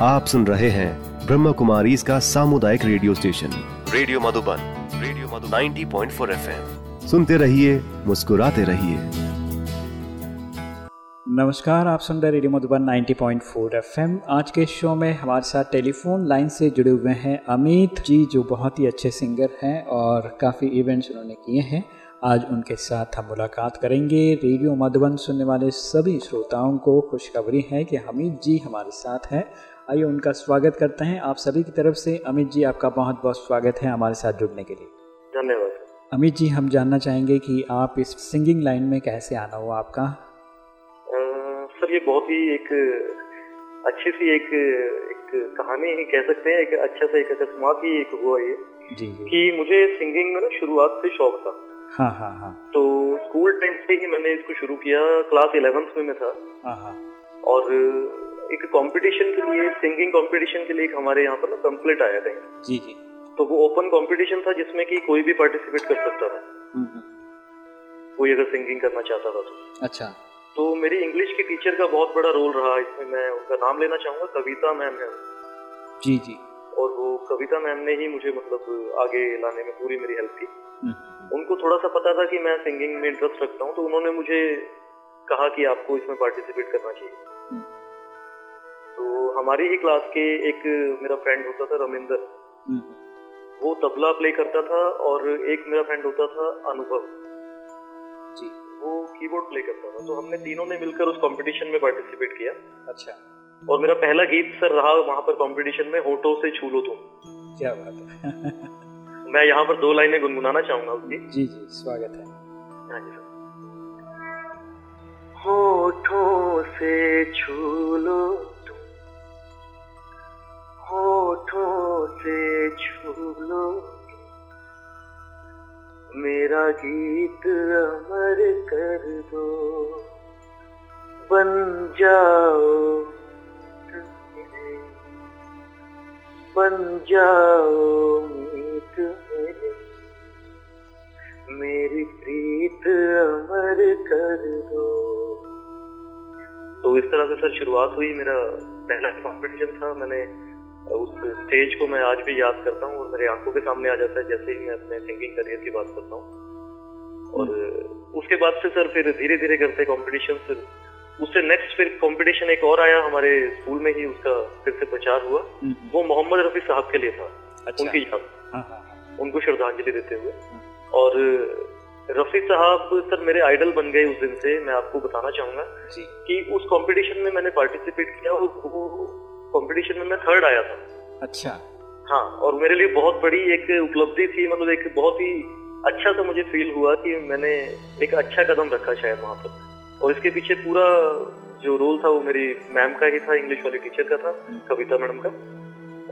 आप सुन रहे हैं ब्रह्म कुमारी इसका सामुदायिक radio station. Radio Madhuban radio Madhu 90.4 FM सुनते रहिए मुस्कुराते रहिए। नमस्कार आप सुन रहे रेडियो मधुबन 90.4 एफएम आज के शो में हमारे साथ टेलीफोन लाइन से जुड़े हुए हैं अमित जी जो बहुत ही अच्छे सिंगर हैं और काफ़ी इवेंट्स उन्होंने किए हैं। आज उनके साथ हम मुलाकात करेंगे। रेडियो मधुबन सुनने वाले सभी श्रोताओं को खुशखबरी है कि हमीद जी हमारे साथ हैं। आइए उनका स्वागत करते हैं। आप सभी की तरफ़ से अमित जी आपका बहुत बहुत स्वागत है हमारे साथ जुड़ने के लिए। धन्यवाद। अमित जी हम जानना चाहेंगे कि आप इस सिंगिंग लाइन में कैसे आना हुआ आपका? सर ये बहुत ही एक अच्छी सी एक एक कहानी ही कह सकते हैं। एक अच्छा सा एक अकस्मात ही एक हुआ ये जी जी। कि मुझे सिंगिंग में ना शुरुआत से शौक था। हाँ हाँ हाँ। तो स्कूल टाइम से ही मैंने इसको शुरू किया। क्लास इलेवेंथ में मैं था। हाँ हाँ। और एक कंपटीशन के लिए सिंगिंग कंपटीशन के लिए एक हमारे यहाँ पर ना पम्पलेट आया था। जी जी। तो वो ओपन कंपटीशन था जिसमें कि कोई भी पार्टिसिपेट कर सकता था। हम्म, हम्म, कोई अगर सिंगिंग करना चाहता था तो। अच्छा। तो मेरी इंग्लिश के टीचर का बहुत बड़ा रोल रहा। इसमें मैं उनका नाम लेना चाहूँगा कविता मैम है जी जी। और वो कविता मैम ने ही मुझे मतलब आगे लाने में पूरी मेरी हेल्प की। हम्म, उनको थोड़ा सा पता था कि मैं सिंगिंग में इंटरेस्ट रखता हूँ तो उन्होंने मुझे कहा कि आपको इसमें पार्टिसिपेट करना चाहिए। हमारी ही क्लास के एक मेरा फ्रेंड होता था रविंदर। हम्म, वो तबला प्ले करता था और एक मेरा फ्रेंड होता था अनुभव। जी। वो कीबोर्ड प्ले करता था। तो हमने तीनों ने मिलकर उस कंपटीशन में पार्टिसिपेट किया। अच्छा। और मेरा पहला गीत सर रहा वहाँ पर कंपटीशन में होठों से छू लो तुम। क्या बात है। मैं यहाँ पर दो लाइनें गुनगुनाना चाहूँगा उसकी जी जी स्वागत है। हाँ जी सर। होठों से छू लो होठों से छू मेरा गीत अमर कर दो। बन जाओ बन जाओ मीत मेरे। मेरी प्रीत अमर कर दो। तो इस तरह से सर शुरुआत हुई। मेरा पहला कॉम्पिटिशन था। मैंने उस स्टेज को मैं आज भी याद करता हूँ और मेरे आँखों के सामने आ जाता है जैसे ही मैं अपने सिंगिंग करियर की बात करता हूँ। और उसके बाद से सर फिर धीरे धीरे करते कंपटीशन फिर उससे नेक्स्ट फिर कंपटीशन एक और आया हमारे स्कूल में ही उसका फिर से प्रचार हुआ। हम्म, वो मोहम्मद रफी साहब के लिए था। अच्छा। उनकी याद हाँ। हाँ हाँ, उनको श्रद्धांजलि देते हुए। और रफी साहब सर मेरे आइडल बन गए उस दिन से। मैं आपको बताना चाहूँगा कि उस कंपटीशन में मैंने पार्टिसिपेट किया और वो कंपटीशन में मैं थर्ड आया था। अच्छा। हाँ और मेरे लिए बहुत बड़ी एक उपलब्धि थी मतलब एक बहुत ही अच्छा सा मुझे फील हुआ कि मैंने एक अच्छा कदम रखा शायद वहाँ पर। और इसके पीछे पूरा जो रोल था वो मेरी मैम का ही था इंग्लिश वाली टीचर का था कविता मैडम का।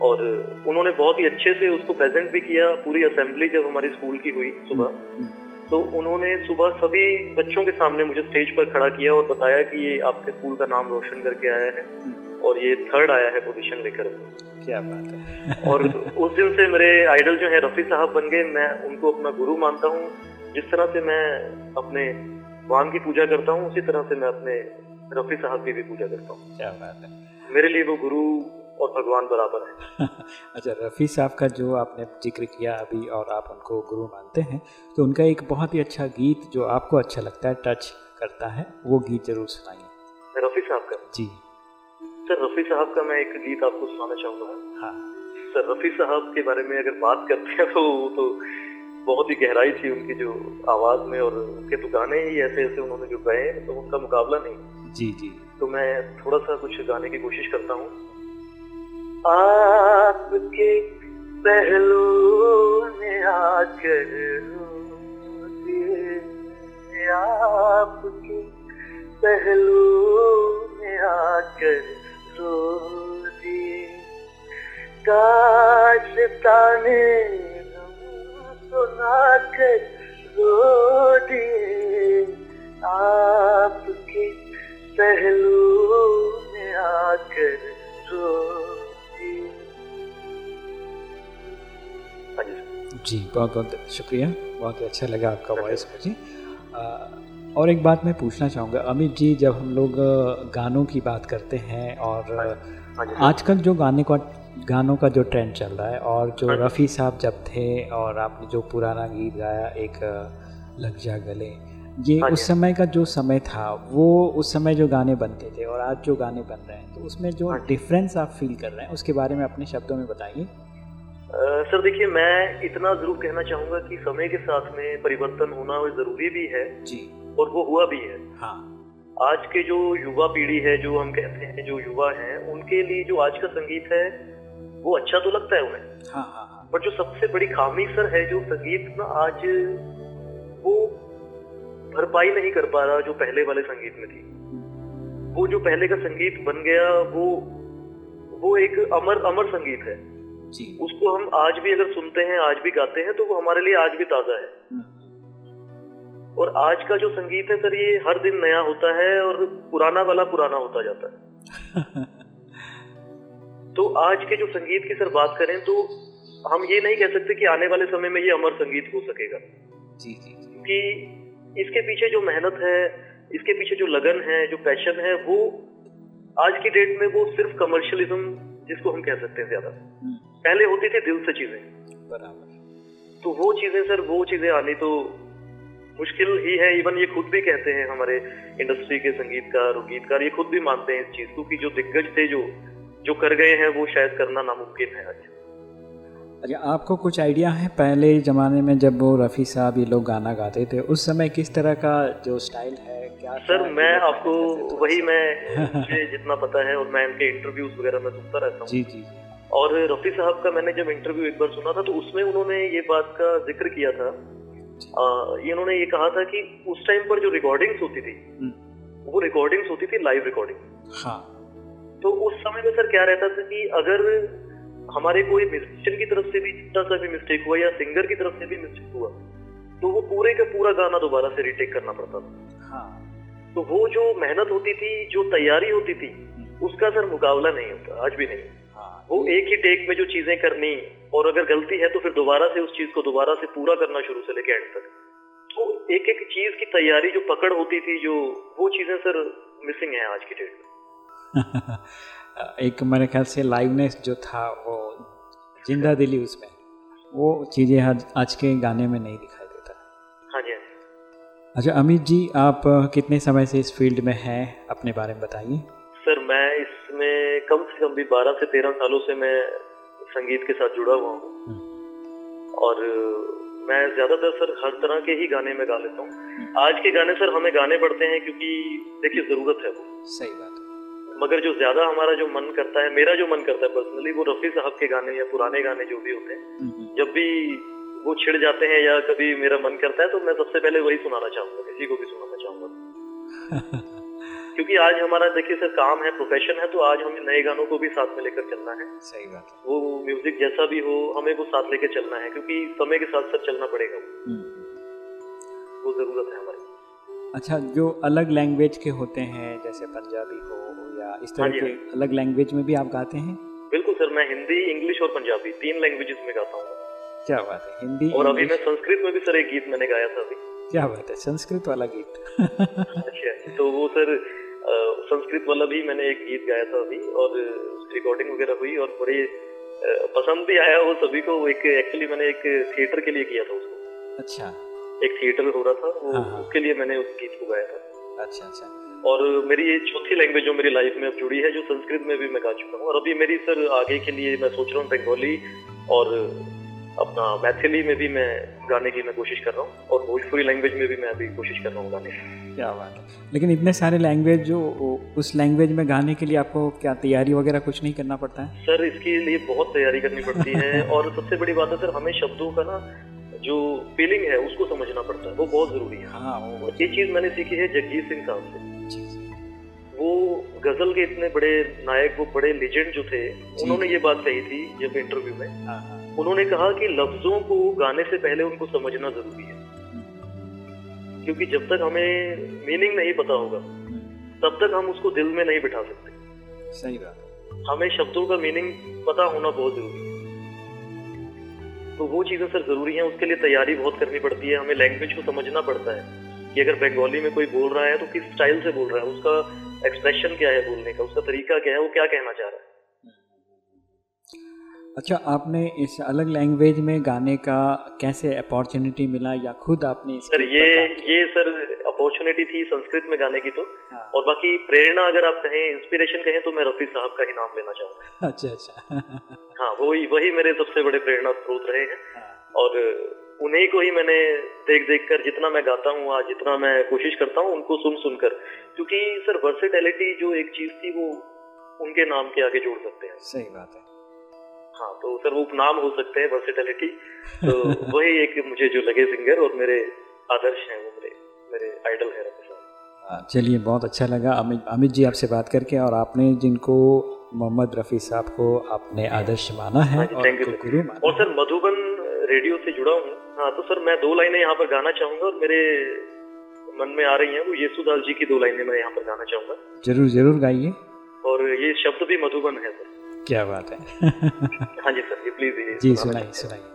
और उन्होंने बहुत ही अच्छे से उसको प्रेजेंट भी किया पूरी असेंबली जब हमारी स्कूल की हुई सुबह। हम्म, तो उन्होंने सुबह सभी बच्चों के सामने मुझे स्टेज पर खड़ा किया और बताया कि ये आपके स्कूल का नाम रोशन करके आया है। और ये थर्ड आया है पोजीशन लेकर। क्या बात है। और उस दिन से मेरे आइडल जो है रफी साहब बन गए। मैं उनको अपना गुरु मानता हूँ। जिस तरह से मैं अपने भगवान की पूजा करता हूँ उसी तरह से मैं अपने रफी साहब की भी पूजा करता हूँ। क्या बात है। मेरे लिए वो गुरु और भगवान बराबर है। अच्छा रफ़ी साहब का जो आपने ज़िक्र किया अभी और आप उनको गुरु मानते हैं तो उनका एक बहुत ही अच्छा गीत जो आपको अच्छा लगता है टच करता है वो गीत ज़रूर सुनाइए। रफी साहब का? जी। सर रफी साहब का मैं एक गीत आपको सुनाना चाहूँगा। हाँ। सर रफी साहब के बारे में अगर बात करते हैं तो वो तो बहुत ही गहराई थी उनकी जो आवाज़ में और उनके तो गाने ही ऐसे ऐसे उन्होंने जो गाए तो उनका मुकाबला नहीं। जी जी। तो मैं थोड़ा सा कुछ गाने की कोशिश करता हूँ। आपके पहलू में आकर आपके पहलू में आकर दिए काश ताने सुना कर रो दिए आपके पहलू में आकर रो हाँ जी। बहुत बहुत शुक्रिया। बहुत ही अच्छा लगा आपका वॉइस मुझे। और एक बात मैं पूछना चाहूँगा। अमित जी जब हम लोग गानों की बात करते हैं और हाँ, हाँ आजकल जो गाने का गानों का जो ट्रेंड चल रहा है और जो हाँ रफ़ी साहब जब थे और आपने जो पुराना गीत गाया एक लग जा गले ये उस समय का जो समय था वो उस समय जो गाने बनते थे और आज जो गाने बन रहे हैं तो उसमें जो डिफरेंस आप फील कर रहे हैं उसके बारे में अपने शब्दों में बताइए। सर देखिए मैं इतना ज़रूर कहना चाहूँगा कि समय के साथ में परिवर्तन होना ज़रूरी भी है। जी। और वो हुआ भी है। हाँ। आज के जो युवा पीढ़ी है जो हम कहते हैं जो युवा हैं उनके लिए जो आज का संगीत है वो अच्छा तो लगता है उन्हें। हाँ हाँ हाँ। पर जो सबसे बड़ी खामी सर है जो संगीत ना आज वो भरपाई नहीं कर पा रहा जो पहले वाले संगीत में थी। वो जो पहले का संगीत बन गया वो वो एक अमर अमर संगीत है। जी। उसको हम आज भी अगर सुनते हैं आज भी गाते हैं तो वो हमारे लिए आज भी ताज़ा है। हम्म। और आज का जो संगीत है सर ये हर दिन नया होता है और पुराना वाला पुराना होता जाता है। तो आज के जो संगीत की सर बात करें तो हम ये नहीं कह सकते कि आने वाले समय में ये अमर संगीत हो सकेगा। जी जी कि इसके पीछे जो मेहनत है इसके पीछे जो लगन है जो पैशन है वो आज की डेट में वो सिर्फ़ कमर्शियलिज्म जिसको हम कह सकते हैं ज़्यादा। हम्म। पहले होती थी दिल से चीज़ें। बराबर। तो वो चीज़ें सर वो चीज़ें आनी तो मुश्किल ही है इवन ये खुद भी कहते हैं हमारे इंडस्ट्री के संगीतकार और गीतकार ये खुद भी मानते हैं इस चीज़ को कि जो दिग्गज थे जो जो कर गए हैं वो शायद करना नामुमकिन है आज। अच्छा आपको कुछ आइडिया है? पहले ज़माने में जब वो रफ़ी साहब ये लोग गाना गाते थे उस समय किस तरह का जो स्टाइल है क्या सर मैं आपको वही मैं मुझे जितना पता है और मैं इनके इंटरव्यूज़ वगैरह में सुनता रहता हूँ। जी जी और रफ़ी साहब का मैंने जब इंटरव्यू एक बार सुना था तो उसमें उन्होंने ये बात का ज़िक्र किया था ये उन्होंने ये कहा था कि उस टाइम पर जो रिकॉर्डिंग्स होती थी हम्म। वो रिकॉर्डिंग्स होती थी लाइव रिकॉर्डिंग हाँ तो उस समय में सर क्या रहता था कि अगर हमारे कोई म्यूजिशियन की तरफ़ से भी छोटा सा भी मिस्टेक हुआ या सिंगर की तरफ़ से भी मिस्टेक हुआ तो वो पूरे का पूरा गाना दोबारा से रिटेक करना पड़ता था हाँ। तो वो जो मेहनत होती थी जो तैयारी होती थी उसका सर मुकाबला नहीं होता आज भी नहीं। वो एक ही टेक में जो चीज़ें करनी और अगर गलती है तो फिर दोबारा से उस चीज़ को दोबारा से पूरा करना शुरू से लेके एंड तक। तो एक एक चीज़ की तैयारी जो पकड़ होती थी जो वो चीज़ें सर मिसिंग है आज की डेट में। एक मेरे ख्याल से लाइवनेस जो था वो ज़िंदा दिली उसमें वो चीज़ें आज के गाने में नहीं दिखाई देता। हाँ जी हाँ अच्छा अमित जी आप कितने समय से इस फ़ील्ड में हैं? अपने बारे में बताइए। सर मैं इसमें कम से कम भी बारह से तेरह सालों से मैं संगीत के साथ जुड़ा हुआ हूँ हम्म। और मैं ज़्यादातर सर हर तरह के ही गाने में गा लेता हूँ हम्म। आज के गाने सर हमें गाने पड़ते हैं क्योंकि देखिए ज़रूरत है वो सही बात मगर जो ज़्यादा हमारा जो मन करता है मेरा जो मन करता है पर्सनली वो रफी साहब के गाने या पुराने गाने जो भी होते हैं हम्म। जब भी वो छिड़ जाते हैं या कभी मेरा मन करता है तो मैं सबसे पहले वही सुनाना चाहूँगा किसी को भी सुनाना चाहूँगा क्योंकि आज हमारा देखिए सर काम है प्रोफेशन है तो आज हमें नए गानों को भी साथ में लेकर चलना है। सही बात है। वो म्यूज़िक जैसा भी हो हमें वो साथ लेकर चलना है क्योंकि समय के साथ साथ चलना पड़ेगा। हम्म। वो ज़रूरत है हमारी अच्छा जो अलग लैंग्वेज के होते हैं जैसे पंजाबी हो या इस तरह हाँ के हाँ। अलग लैंग्वेज में भी आप गाते हैं? बिल्कुल सर मैं हिंदी इंग्लिश और पंजाबी तीन लैंग्वेजेस में गाता हूँ। क्या बात है हिंदी और अभी मैं संस्कृत में भी सर एक गीत मैंने गाया था अभी। क्या बात है संस्कृत वाला गीत। अच्छा तो वो सर संस्कृत वाला भी मैंने एक गीत गाया था अभी और रिकॉर्डिंग वगैरह हुई और बड़ी पसंद भी आया वो सभी को। एक एक्चुअली मैंने एक थिएटर के लिए किया था उसको। अच्छा। एक थिएटर हो रहा था वो हाँ, हाँ। उसके लिए मैंने उस गीत को गाया था। अच्छा अच्छा। और मेरी ये चौथी लैंग्वेज जो मेरी लाइफ में अब जुड़ी है जो संस्कृत में भी मैं गा चुका हूँ और अभी मेरी सर आगे के लिए मैं सोच रहा हूँ बंगाली और अपना मैथिली में भी मैं गाने की मैं कोशिश कर रहा हूँ और भोजपुरी लैंग्वेज में भी मैं अभी कोशिश कर रहा हूँ गाने की। क्या बात है। लेकिन इतने सारे लैंग्वेज जो उस लैंग्वेज में गाने के लिए आपको क्या तैयारी वगैरह कुछ नहीं करना पड़ता है? सर इसके लिए बहुत तैयारी करनी पड़ती है और सबसे बड़ी बात है सर हमें शब्दों का ना जो फीलिंग है उसको समझना पड़ता है वो बहुत ज़रूरी है। हाँ, वो ये चीज़ मैंने सीखी है जगजीत सिंह साहब से। वो गज़ल के इतने बड़े नायक वो बड़े लेजेंड जो थे उन्होंने ये बात कही थी जब इंटरव्यू में। हाँ, हाँ। उन्होंने कहा कि लफ्जों को गाने से पहले उनको समझना ज़रूरी है। क्योंकि जब तक हमें मीनिंग नहीं पता होगा तब तक हम उसको दिल में नहीं बिठा सकते। सही बात हमें शब्दों का मीनिंग पता होना बहुत ज़रूरी है। तो वो चीज़ें सर ज़रूरी है उसके लिए तैयारी बहुत करनी पड़ती है। हमें लैंग्वेज को समझना पड़ता है कि अगर बंगाली में कोई बोल रहा है तो किस स्टाइल से बोल रहा है? उसका एक्सप्रेशन क्या है बोलने का? उसका तरीका क्या है? वो क्या कहना चाह रहा है? अच्छा आपने इस अलग लैंग्वेज में गाने का कैसे अपॉर्चुनिटी मिला या खुद आपने सर ये ये सर अपॉर्चुनिटी थी संस्कृत में गाने की तो। हाँ। और बाकी प्रेरणा अगर आप कहें इंस्पिरेशन कहें तो मैं रफी साहब का ही नाम लेना चाहूँगा। अच्छा अच्छा। हाँ वही वही मेरे सबसे बड़े प्रेरणा स्रोत रहे हैं। हाँ। और उन्हीं को ही मैंने देख देख कर जितना मैं गाता हूँ आज जितना मैं कोशिश करता हूँ उनको सुन सुनकर क्योंकि सर वर्सेटैलिटी जो एक चीज़ थी वो उनके नाम के आगे जोड़ सकते हैं। सही बात है। हाँ तो सर वो उपनाम हो सकते हैं वर्सेटैलिटी तो वही एक मुझे जो लगे सिंगर और मेरे आदर्श हैं वो मेरे मेरे आइडल है हाँ, चलिए बहुत अच्छा लगा। अमित अमित जी आपसे बात करके और आपने जिनको मोहम्मद रफ़ी साहब को आपने आदर्श माना है हाँ और और सर मधुबन रेडियो से जुड़ा हूँ। हाँ तो सर मैं दो लाइनें यहाँ पर गाना चाहूँगा और मेरे मन में आ रही हैं वो येसुदास जी की दो लाइनें मैं यहाँ पर गाना चाहूँगा। ज़रूर ज़रूर गाइए। और ये शब्द भी मधुबन है सर। क्या बात है। हाँ जी सर ये प्लीज़ जी सुनाइए सुनाइए।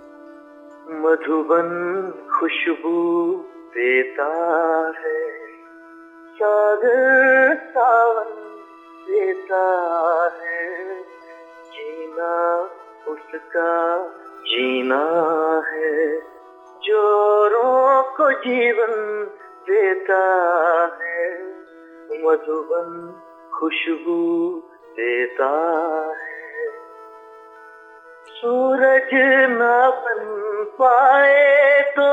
मधुबन खुशबू देता है सागर सावन देता है जीना उसका जीना है। जोरों को जीवन देता है, मधुबन खुशबू देता है। सूरज न बन पाए तो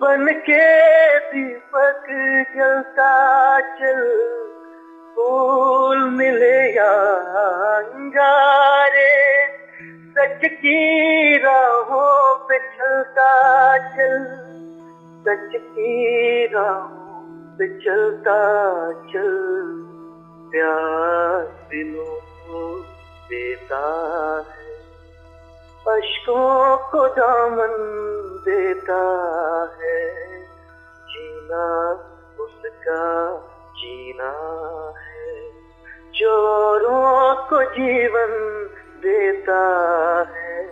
बन के दीपक जलता चल, फूल मिले या अंगारे। सच की राहों पे चल सच की राहों पे चल प्यार दिलों को देता है, अशकों को दामन देता है। जीना उसका जीना है चोरों को जीवन देता है,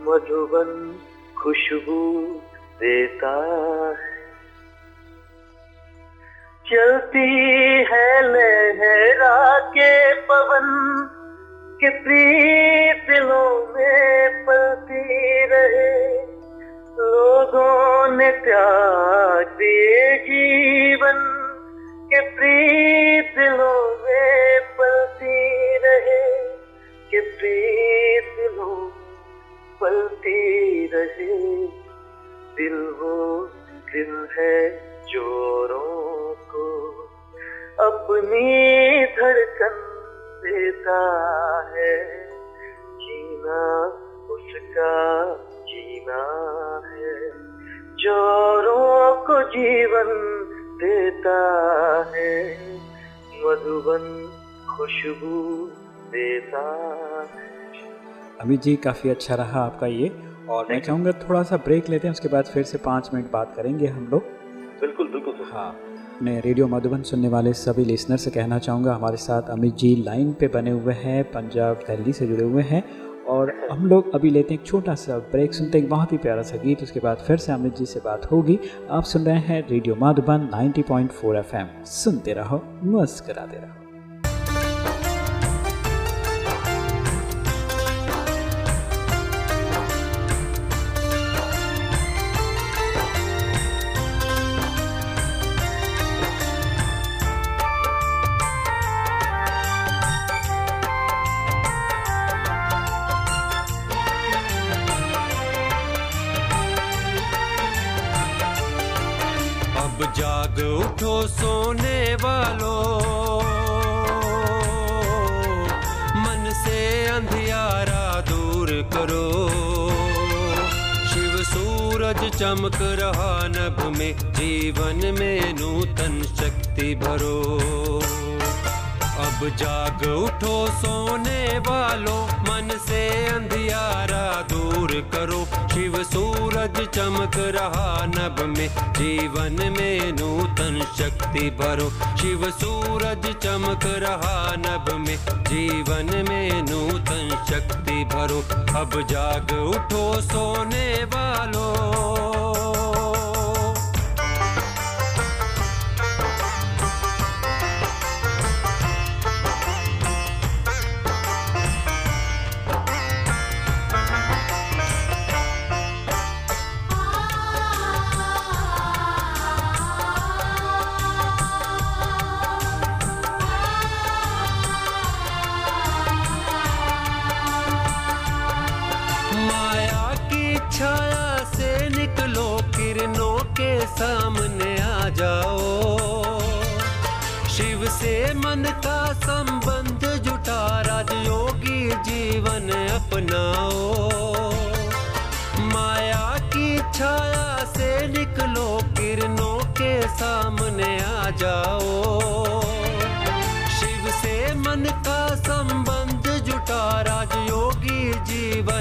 मधुबन खुशबू देता है। चलती है लहरा के पवन के प्रीत दिलों में पलती रहे। लोगों ने त्याग दिए जीवन के प्रीत दिलों में पलती रहे। के प्रीत दिलों पलती रहे। दिल वो दिल है जोरों को। अपनी धड़कन देता है। जीना उसका जीना है। जोरों को जीवन देता है। मधुबन खुशबू अमित जी काफ़ी अच्छा रहा आपका ये। और मैं चाहूँगा थोड़ा सा ब्रेक लेते हैं उसके बाद फिर से पाँच मिनट बात करेंगे हम लोग। बिल्कुल बिल्कुल हाँ अपने रेडियो मधुबन सुनने वाले सभी लिसनर से कहना चाहूँगा हमारे साथ अमित जी लाइन पे बने हुए हैं पंजाब दिल्ली से जुड़े हुए हैं। और हम लोग अभी लेते हैं एक छोटा सा ब्रेक सुनते हैं एक बहुत ही प्यारा सा गीत उसके बाद फिर से अमित जी से बात होगी। आप सुन रहे हैं रेडियो मधुबन 90.4 एफएम। सुनते रहो मुस्कराते रहो। चमक रहा नभ में जीवन में नूतन शक्ति भरो। अब जाग उठो सोने वालों, मन से अंधियारा दूर करो। शिव सूरज चमक रहा नभ में, जीवन में नूतन शक्ति भरो। शिव सूरज चमक रहा नभ में, जीवन में नूतन शक्ति भरो। अब जाग उठो सोने वालों।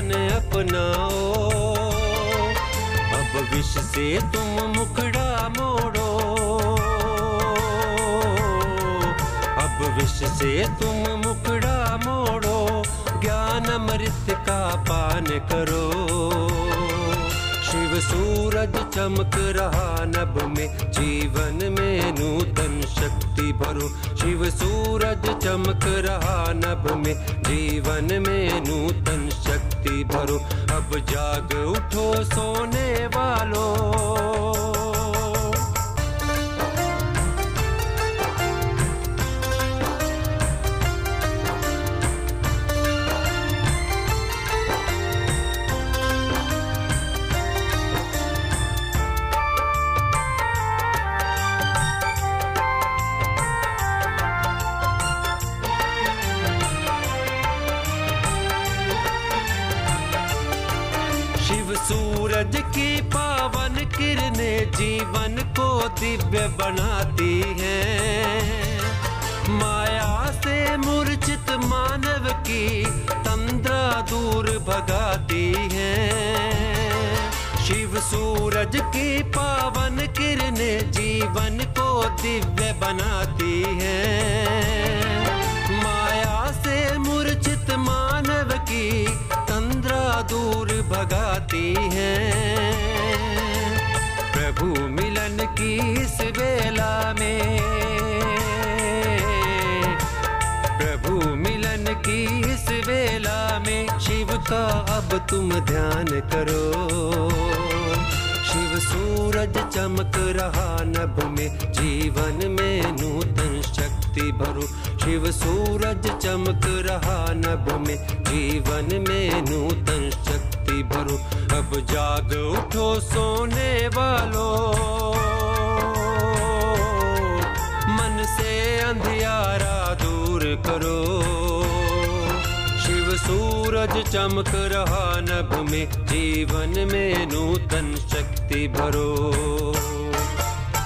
जीवन अपनाओ। अब विष से तुम मुखड़ा मोड़ो। अब विष से तुम मुखड़ा मोड़ो। ज्ञान अमृत का पान करो। शिव सूरज चमक रहा नभ में, जीवन में नूतन शक्ति भरो। शिव सूरज चमक रहा नभ में, जीवन में नूतन शक्ति भरो अब जाग उठो सोने वालों। बनाती हैं। माया से मूर्छित मानव की तंद्रा दूर भगाती हैं। शिव सूरज की पावन किरणें जीवन को दिव्य बनाती हैं। माया से मूर्छित मानव की तंद्रा दूर भगाती हैं। प्रभु मिलन की इस बेला में। प्रभु मिलन की इस बेला में शिव का अब तुम ध्यान करो। शिव सूरज चमक रहा नभ में, जीवन में नूतन शक्ति भरो। शिव सूरज चमक रहा नभ में, जीवन में नूतन शक्ति भरो। अब जाग उठो सोने वालों चमक रहा नभ में, जीवन में नूतन शक्ति भरो।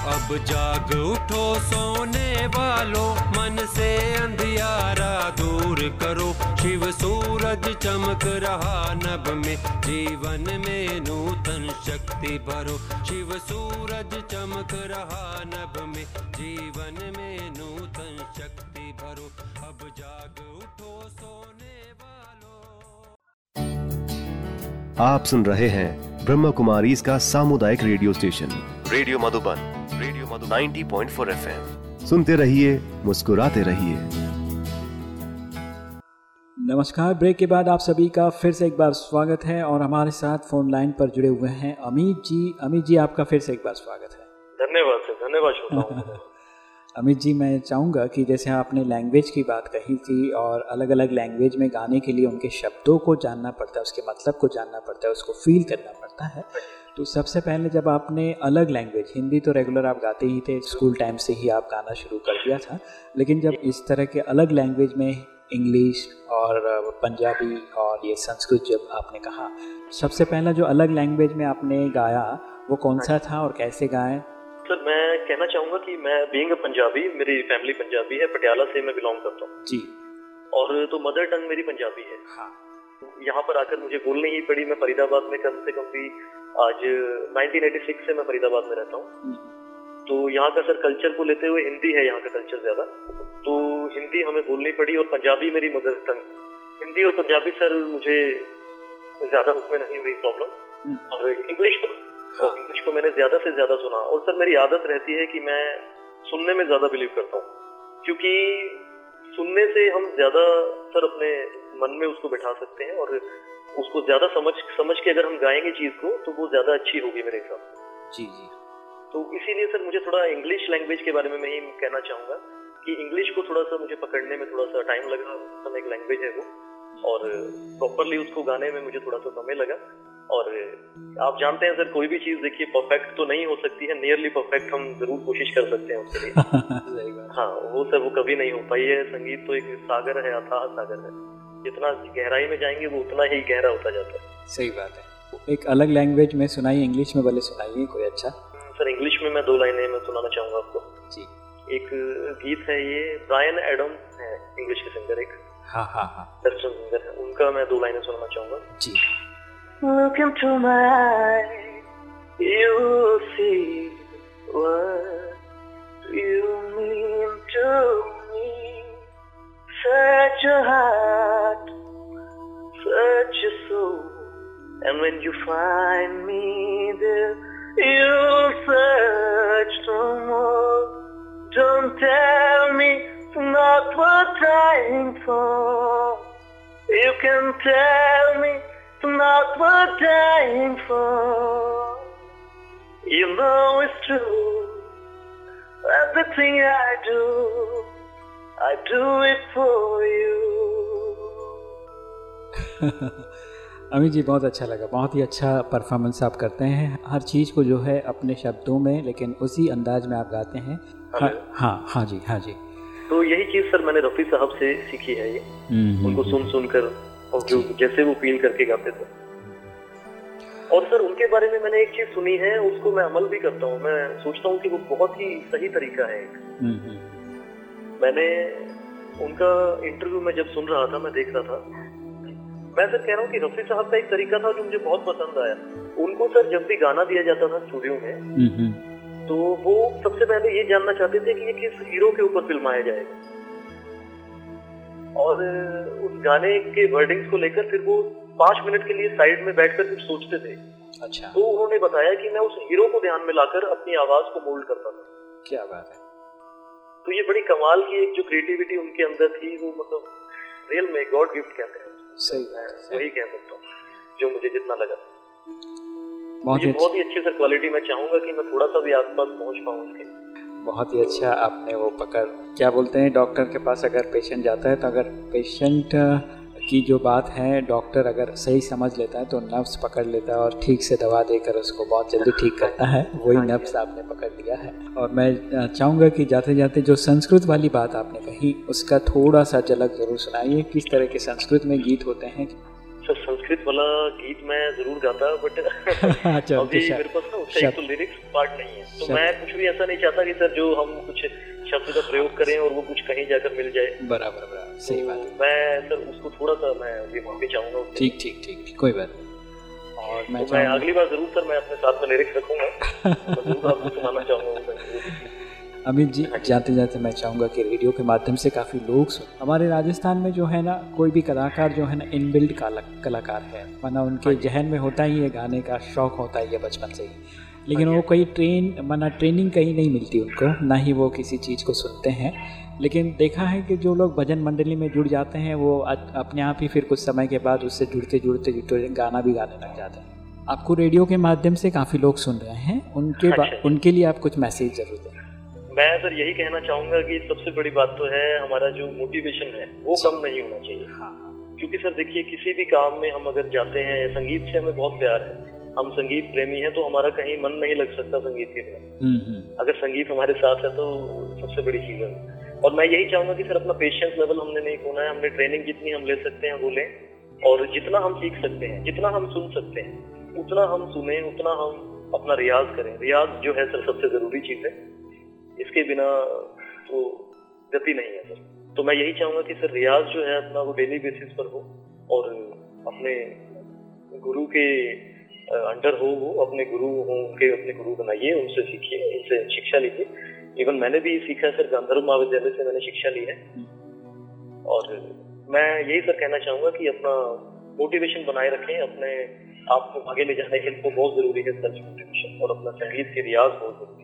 अब जाग उठो सोने वालों, मन से अंधियारा दूर करो। शिव सूरज चमक रहा नभ में, जीवन में नूतन शक्ति भरो। शिव सूरज चमक रहा नभ में, जीवन में नूतन शक्ति भरो। अब जाग उठो सोने आप सुन रहे हैं ब्रह्म कुमारी इसका सामुदायिक radio station. Radio Madhuban radio Madhu 90.4 FM. सुनते रहिए मुस्कुराते रहिए। नमस्कार ब्रेक के बाद आप सभी का फिर से एक बार स्वागत है और हमारे साथ फ़ोन लाइन पर जुड़े हुए हैं अमित जी। अमित जी आपका फिर से एक बार स्वागत है। धन्यवाद धन्यवाद अमित जी मैं चाहूँगा कि जैसे आपने लैंग्वेज की बात कही थी और अलग अलग लैंग्वेज में गाने के लिए उनके शब्दों को जानना पड़ता है उसके मतलब को जानना पड़ता है उसको फील करना पड़ता है। तो सबसे पहले जब आपने अलग लैंग्वेज हिंदी तो रेगुलर आप गाते ही थे स्कूल टाइम से ही आप गाना शुरू कर दिया था लेकिन जब इस तरह के अलग लैंग्वेज में इंग्लिश और पंजाबी और ये संस्कृत जब आपने कहा सबसे पहला जो अलग लैंग्वेज में आपने गाया वो कौन सा था और कैसे गाए? सर मैं कहना चाहूँगा कि मैं बीइंग पंजाबी मेरी फैमिली पंजाबी है पटियाला से मैं बिलोंग करता हूँ। जी। और तो मदर टंग मेरी पंजाबी है। हाँ। यहाँ पर आकर मुझे बोलनी ही पड़ी मैं फरीदाबाद में कम से कम भी आज 1986 से मैं फरीदाबाद में रहता हूँ। हम्म, तो यहाँ का सर कल्चर को लेते हुए हिंदी है यहाँ का कल्चर ज़्यादा। तो हिंदी हमें बोलनी पड़ी और पंजाबी मेरी मदर टंग हिंदी और पंजाबी सर मुझे ज़्यादा उसमें नहीं हुई प्रॉब्लम हम्म, और इंग्लिश इंग्लिश को मैंने ज़्यादा से ज़्यादा सुना। और सर मेरी आदत रहती है कि मैं सुनने में ज़्यादा बिलीव करता हूँ। क्योंकि सुनने से हम ज़्यादा सर अपने मन में उसको बैठा सकते हैं और उसको ज़्यादा समझ समझ के अगर हम गाएँगे चीज़ को तो वो ज़्यादा अच्छी होगी मेरे हिसाब से। जी जी। तो इसीलिए सर मुझे थोड़ा इंग्लिश लैंग्वेज के बारे में मैं ही कहना चाहूँगा कि इंग्लिश को थोड़ा सा मुझे पकड़ने में थोड़ा सा टाइम लगा। एक लैंग्वेज है वो। और प्रॉपरली उसको गाने में मुझे थोड़ा सा समय लगा। और आप जानते हैं सर कोई भी चीज़ देखिए परफेक्ट तो नहीं हो सकती है नियरली परफेक्ट हम ज़रूर कोशिश कर सकते हैं उसके लिए। हाँ वो सर वो कभी नहीं हो पाई है। संगीत तो एक सागर है अथाह सागर है। जितना गहराई में जाएँगे वो उतना ही गहरा होता जाता है। सही बात है। एक अलग लैंग्वेज में सुनाइए इंग्लिश में भले सुनाइए कोई अच्छा। सर इंग्लिश में मैं दो लाइनें मैं सुनाना चाहूँगा आपको। जी। एक गीत है ये ब्रायन एडम है इंग्लिश के सिंगर एक। हाँ हाँ हाँ। वेस्टर्न सिंगर है उनका मैं दो लाइनें सुनाना चाहूँगा। जी। Look into my eyes, you'll see what you mean to me. Such a heart, such a soul, and when you find me there, you'll search no more. Don't tell me it's not worth dying for. You can tell me not worth dying for. You know it's true. Everything I do, I do it for you. Amit ji बहुत अच्छा लगा। बहुत ही अच्छा performance आप करते हैं। हर चीज़ को जो है अपने शब्दों में लेकिन उसी अंदाज में आप गाते हैं। हाँ हाँ हाँ जी हाँ जी। तो यही चीज़ सर मैंने रफी साहब से सीखी है ये। हम्म, उनको सुन सुन कर और जो जैसे वो फील करके गाते थे। और सर उनके बारे में मैंने एक चीज़ सुनी है उसको मैं अमल भी करता हूँ। मैं सोचता हूँ कि वो बहुत ही सही तरीका है हम्म, हम्म, मैंने उनका इंटरव्यू में जब सुन रहा था मैं देख रहा था मैं सर कह रहा हूँ कि रफी साहब का एक तरीका था जो मुझे बहुत पसंद आया। उनको सर जब भी गाना दिया जाता था स्टूडियो में हम्म, तो वो सबसे पहले ये जानना चाहते थे कि ये किस हीरो के ऊपर फिल्माया जाएगा। और उस गाने के वर्डिंग्स को लेकर फिर वो पाँच मिनट के लिए साइड में बैठकर कुछ सोचते थे। अच्छा। तो उन्होंने बताया कि मैं उस हीरो को ध्यान में लाकर अपनी आवाज़ को मोल्ड करता था। क्या बात है। तो ये बड़ी कमाल की एक जो क्रिएटिविटी उनके अंदर थी वो मतलब रियल में गॉड गिफ्ट कहते हैं। सही मैं वही कह सकता हूँ जो मुझे जितना लगा। बहुत ही बहुत ही अच्छी सर क्वालिटी मैं चाहूँगा कि मैं थोड़ा सा भी आसपास पहुँच पाऊँ उसके बहुत ही अच्छा आपने वो पकड़। क्या बोलते हैं डॉक्टर के पास अगर पेशेंट जाता है तो अगर पेशेंट की जो बात है डॉक्टर अगर सही समझ लेता है तो नब्स पकड़ लेता है और ठीक से दवा देकर उसको बहुत जल्दी ठीक करता है। वही नब्स आपने पकड़ लिया है। और मैं चाहूँगा कि जाते जाते जो संस्कृत वाली बात आपने कही उसका थोड़ा सा झलक ज़रूर सुनाइए किस तरह के संस्कृत में गीत होते हैं। सर संस्कृत वाला गीत मैं ज़रूर गाता बट अच्छा, अभी मेरे पास ना उसका एक तो लिरिक्स पार्ट नहीं है। तो मैं कुछ भी ऐसा नहीं चाहता कि सर जो हम कुछ शब्द का प्रयोग करें और वो कुछ कहीं जाकर मिल जाए। बराबर बराबर। सही बात है। तो मैं सर उसको थोड़ा सा मैं अभी माफ़ी चाहूँगा। ठीक ठीक ठीक कोई बात नहीं। और मैं तो मैं अगली बार ज़रूर सर मैं अपने साथ में लिरिक्स रखूँगा। ज़रूर आपको सुनाना चाहूँगा। अमित जी जाते जाते मैं चाहूँगा कि रेडियो के माध्यम से काफ़ी लोग सुन। हमारे राजस्थान में जो है ना कोई भी कलाकार जो है ना इनबिल्ड कलाकार है। वरना उनके जहन में होता ही है गाने का शौक होता ही है बचपन से ही। लेकिन वो कोई ट्रेन मना ट्रेनिंग कहीं नहीं मिलती उनको ना ही वो किसी चीज़ को सुनते हैं। लेकिन देखा है कि जो लोग भजन मंडली में जुड़ जाते हैं वो अपने आप ही फिर कुछ समय के बाद उससे जुड़ते जुड़ते जुड़ते गाना भी गाने लग जाते हैं। आपको रेडियो के माध्यम से काफ़ी लोग सुन रहे हैं। उनके अच्छा। उनके लिए आप कुछ मैसेज ज़रूर दें। मैं सर यही कहना चाहूँगा कि सबसे बड़ी बात तो है हमारा जो मोटिवेशन है वो कम नहीं होना चाहिए। हाँ क्योंकि सर देखिए किसी भी काम में हम अगर जाते हैं संगीत से हमें बहुत प्यार है। हम संगीत प्रेमी हैं तो हमारा कहीं मन नहीं लग सकता संगीत के बिना। हम्म हम्म। अगर संगीत हमारे साथ है तो सबसे बड़ी चीज़ है। और मैं यही चाहूँगा कि सर अपना पेशेंस लेवल हमने नहीं खोना है। हमने ट्रेनिंग जितनी हम ले सकते हैं वो लें। और जितना हम सीख सकते हैं जितना हम सुन सकते हैं उतना हम सुने उतना हम अपना रियाज करें। रियाज जो है सर सबसे ज़रूरी चीज़ है। इसके बिना तो गति नहीं है सर। तो मैं यही चाहूँगा कि सर रियाज जो है अपना वो डेली बेसिस पर हो और अपने गुरु के अंडर हो वो, अपने गुरु हो, उनके, अपने गुरु बनाइए, उनसे सीखिए, उनसे शिक्षा लीजिए। इवन मैंने भी सीखा सर, गांधर्व महाविद्यालय से मैंने शिक्षा ली है। और मैं यही सर कहना चाहूँगा कि अपना मोटिवेशन बनाए रखें, अपने आप को आगे ले जाने के लिए तो बहुत ज़रूरी है सर मोटिवेशन और अपना संगीत के रियाज बहुत ज़रूरी है।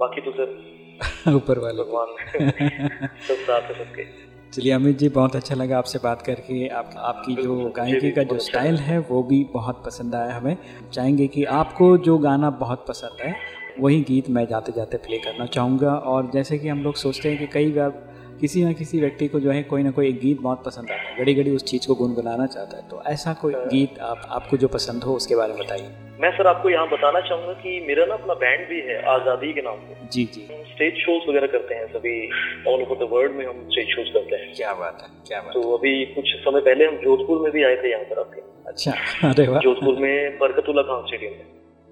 बाकी तो सर ऊपर वाले। भगवान। सब साथ है सबके। चलिए अमित जी बहुत अच्छा लगा आपसे बात करके। आप आपकी जो गायकी का जो स्टाइल है वो भी बहुत पसंद आया हमें। चाहेंगे कि आपको जो गाना बहुत पसंद है वही गीत मैं जाते जाते प्ले करना चाहूँगा। और जैसे कि हम लोग सोचते हैं कि कई बार किसी न किसी व्यक्ति को जो है कोई ना कोई एक गीत बहुत पसंद आता है। घड़ी घड़ी उस चीज़ को गुनगुनाना चाहता है। तो ऐसा कोई गीत आप आपको जो पसंद हो उसके बारे में बताइए। मैं सर आपको यहाँ बताना चाहूँगा कि मेरा ना अपना बैंड भी है आज़ादी के नाम से जी जी। स्टेज शोज़ वगैरह करते हैं सभी। ऑल ओवर द वर्ल्ड में हम स्टेज शोज़ करते हैं। क्या बात है क्या बात तो अभी कुछ समय पहले हम जोधपुर में भी आए थे यहाँ पर आपके। अच्छा अरे वाह। जोधपुर में बरकतुल्ला खान स्टेडियम में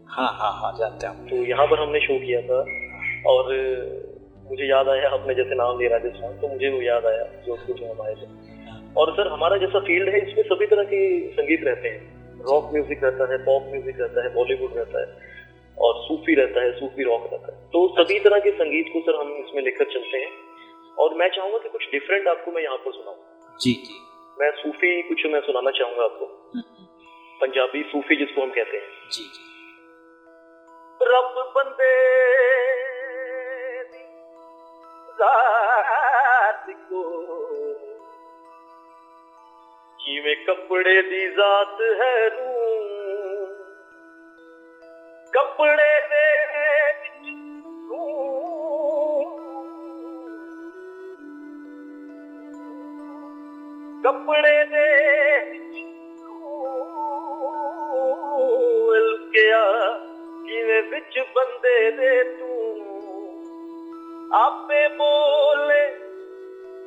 हाँ हाँ हाँ जानते हैं। तो यहाँ पर हमने शो किया था। और मुझे याद आया आपने जैसे नाम लिया राजस्थान तो मुझे वो याद आया जो कुछ हम आए थे और सर हमारा जैसा फ़ील्ड है इसमें सभी तरह के संगीत रहते हैं। रॉक म्यूज़िक रहता है पॉप म्यूज़िक रहता है बॉलीवुड रहता है और सूफी रहता है सूफी रॉक रहता है। तो सभी अच्छा। तरह के संगीत को सर हम इसमें लेकर चलते हैं। और मैं चाहूँगा कि कुछ डिफरेंट आपको मैं यहाँ पर सुनाऊँ। जी जी। मैं सूफी कुछ मैं सुनाना चाहूँगा आपको। पंजाबी सूफी जिसको हम कहते हैं। जी जी। रब बंदे ਜ਼ਾਤ ਕੋ। ਜਿਵੇਂ ਕੱਪੜੇ ਦੀ ਜ਼ਾਤ ਹੈ ਰੂ ਕੱਪੜੇ ਦੇ ਰੂ ਕੱਪੜੇ ਦੇ ਲੁਕਿਆ ਕਿਵੇਂ ਵਿੱਚ ਬੰਦੇ ਦੇ ਤੂੰ ਆਪੇ ਬੋਲੇ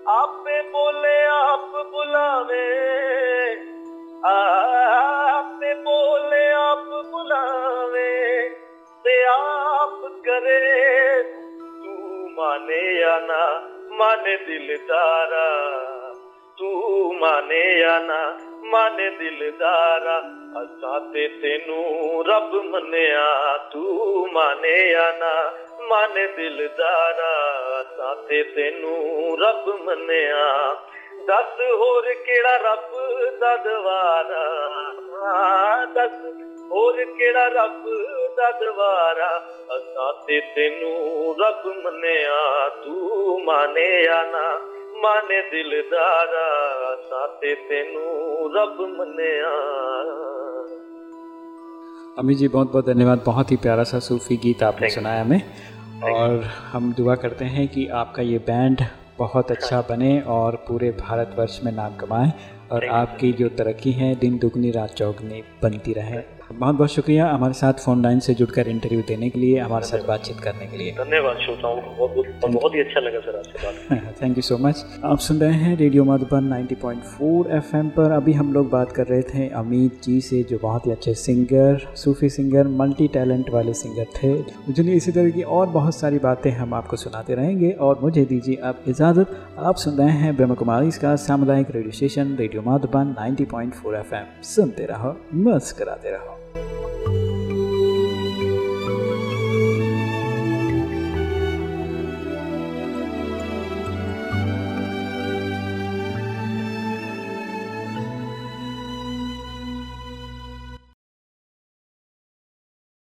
ਆਪੇ ਬੋਲੇ, ਆਪ ਬੁਲਾਵੇ। ਆਪੇ ਬੋਲੇ, ਆਪ ਬੁਲਾਵੇ ਤੇ ਆਪ ਕਰੇ। ਤੂੰ ਮਾਨੇ ਆ ਨਾ, ਮਾਨੇ ਦਿਲਦਾਰਾ। ਤੂੰ ਮਾਨੇ ਆ ਨਾ, ਮਾਨੇ ਦਿਲਦਾਰਾ। ਅਸਾਂ ਤੇ ਤੈਨੂੰ ਰੱਬ ਮੰਨਿਆ, ਤੂੰ ਮਾਨੇ ਜਾਂ ਨਾ ਮਾਨੇ ਦਿਲਦਾਰਾ ਅਸਾਂ ਤੇ ਤੈਨੂੰ ਰੱਬ ਮੰਨਿਆ ਦੱਸ ਹੋਰ ਕਿਹੜਾ ਰੱਬ ਦਾ ਦਵਾਰਾ ਦੱਸ ਹੋਰ ਕਿਹੜਾ ਰੱਬ ਦਾ ਦਵਾਰਾ ਅਸਾਂ ਤੇ ਤੈਨੂੰ ਰੱਬ ਮੰਨਿਆ ਤੂੰ ਮਾਨੇ ਜਾਂ ਨਾ ਮਾਨੇ ਦਿਲਦਾਰਾ ਅਸਾਂ ਤੇ ਤੈਨੂੰ ਰੱਬ ਮੰਨਿਆ अमित जी बहुत बहुत धन्यवाद बहुत ही प्यारा सा सूफी गीत आपने Thank you. सुनाया हमें और हम दुआ करते हैं कि आपका ये बैंड बहुत अच्छा बने और पूरे भारतवर्ष में नाम कमाए और आपकी जो तरक्की है दिन दुगनी रात चौगनी बनती रहे। बहुत बहुत शुक्रिया हमारे साथ फ़ोन लाइन से जुड़कर इंटरव्यू देने के लिए हमारे साथ बातचीत करने के लिए। धन्यवाद श्रोताओं को बहुत बहुत बहुत ही अच्छा लगा सर आपसे बात थैंक यू सो मच आप सुन रहे हैं रेडियो मधुबन 90.4 एफएम पर। अभी हम लोग बात कर रहे थे अमित जी से जो बहुत ही अच्छे singer Sufi singer multi talent वाले सिंगर थे। चलिए इसी तरह की और बहुत सारी बातें हम आपको सुनाते रहेंगे। और मुझे दीजिए आप इजाज़त। आप सुन रहे हैं ब्रह्म कुमारी का सामुदायिक radio station radio Madhuban 90.4 FM सुनते रहो मस्कराते रहो। Música